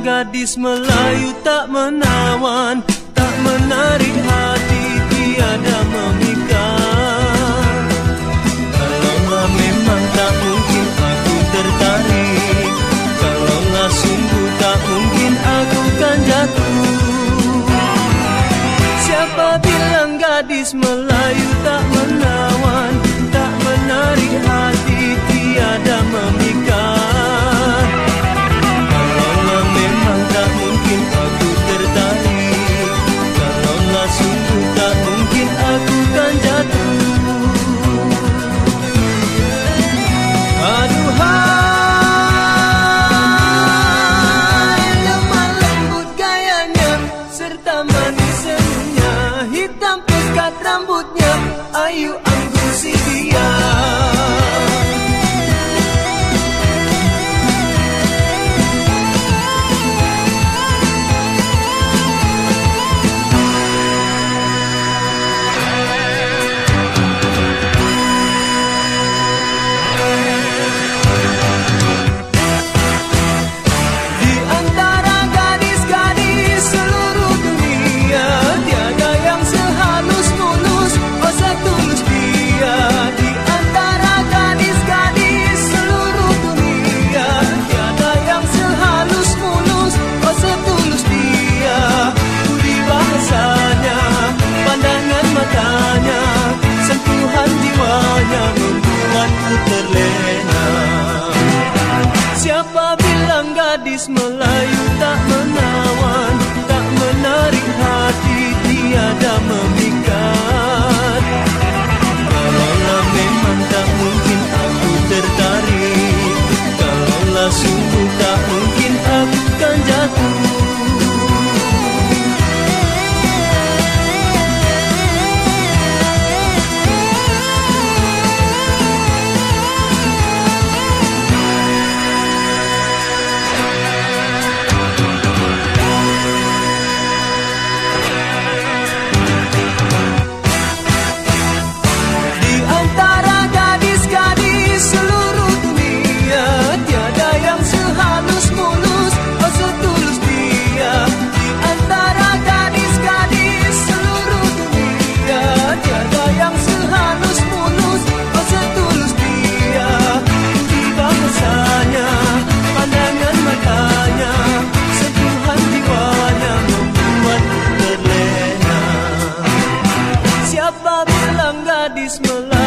gadis Melayu tak menawan Tak menarik hati tiada memikat. Kalau lah memang tak mungkin aku tertarik Kalau lah sungguh tak mungkin aku kan jatuh. Siapa bilang gadis Melayu tak menawan Melayu body